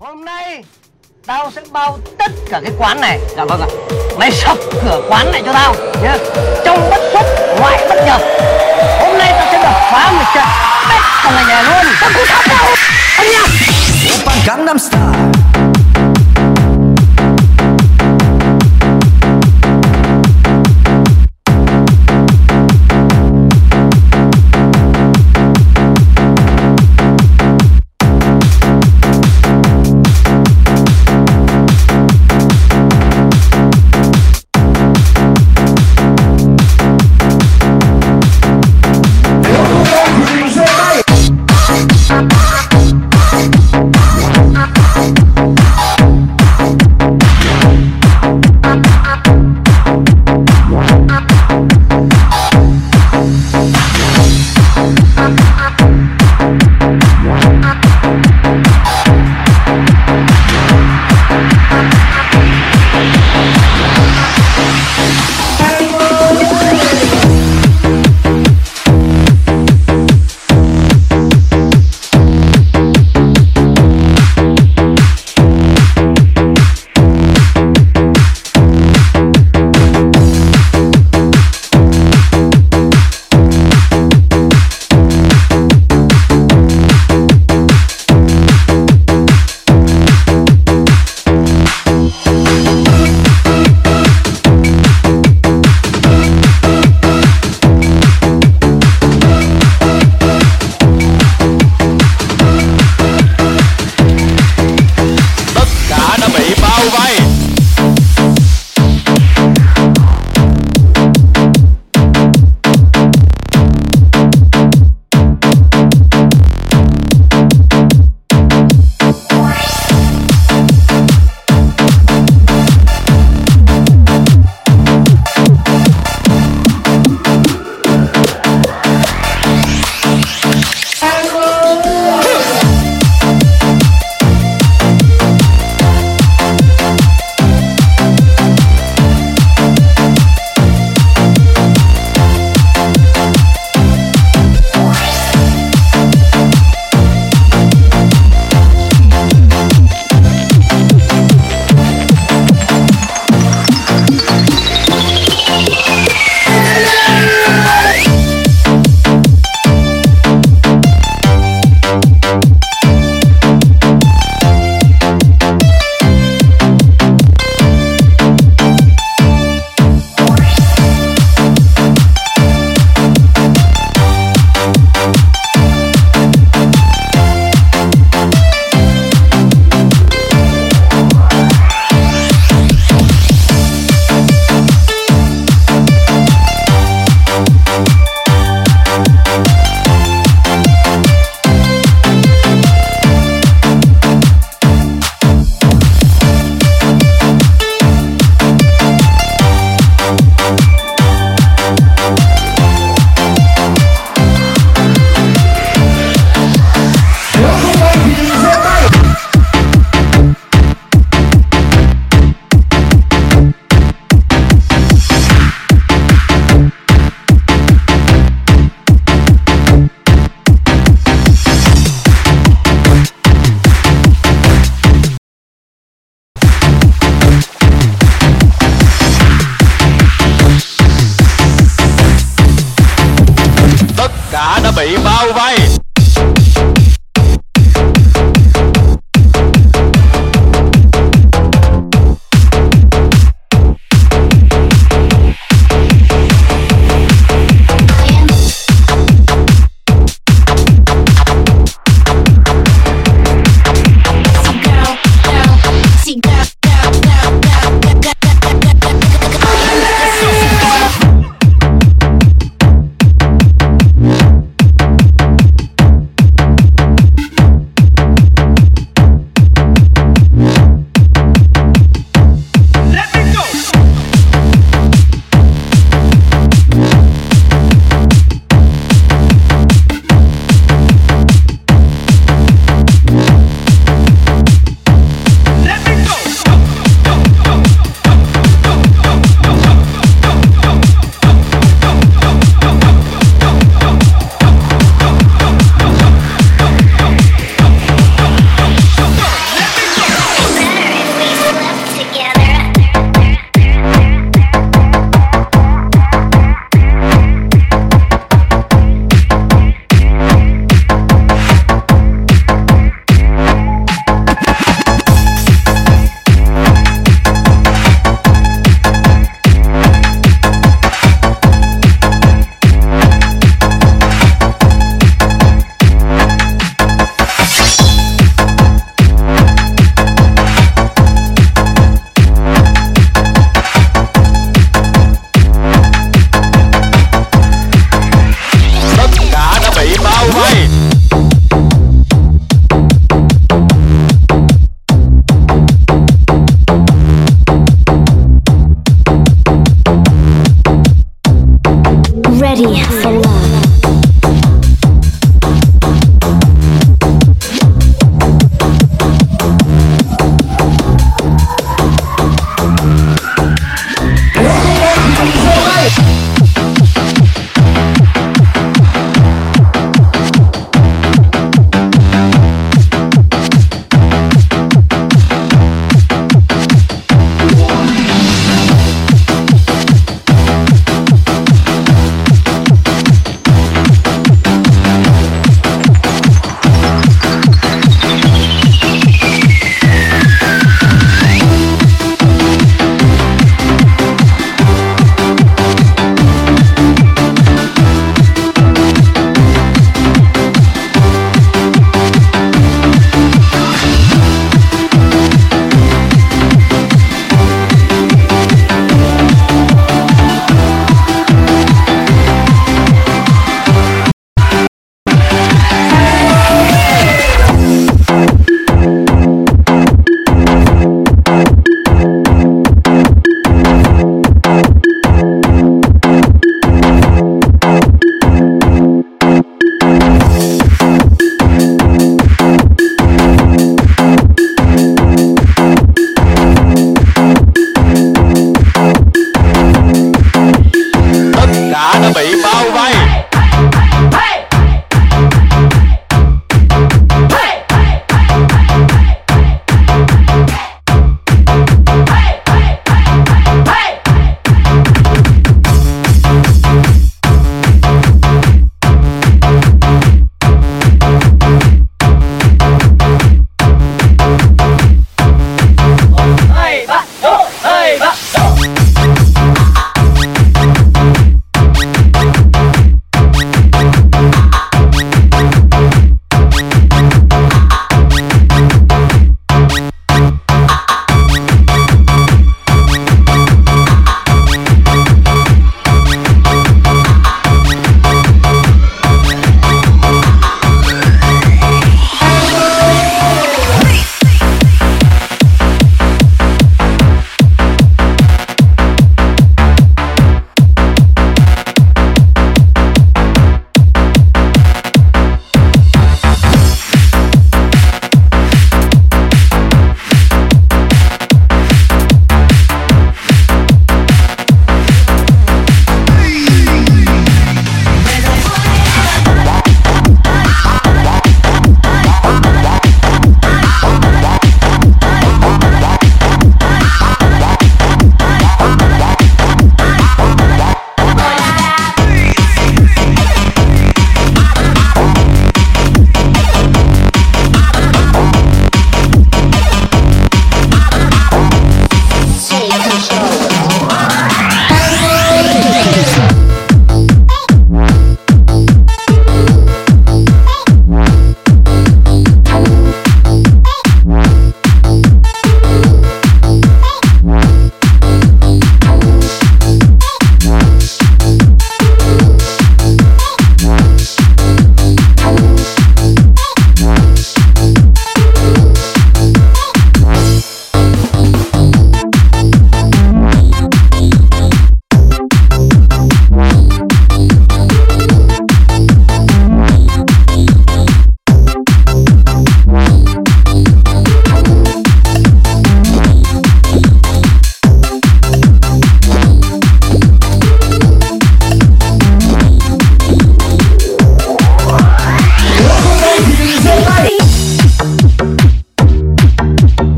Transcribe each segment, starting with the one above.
Hôm nay, Tao sẽ bao tất cả cái quán này. Dạ vâng ạ. Mày sập cửa quán này cho tao, nhá. Trong bất xuất ngoại bất nhập. Hôm nay tao sẽ đập phá một trận Bách thằng này nhà luôn. Tao cũng sắp đâu Anh nhá Oppa Gangnam Style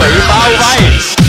Free Ball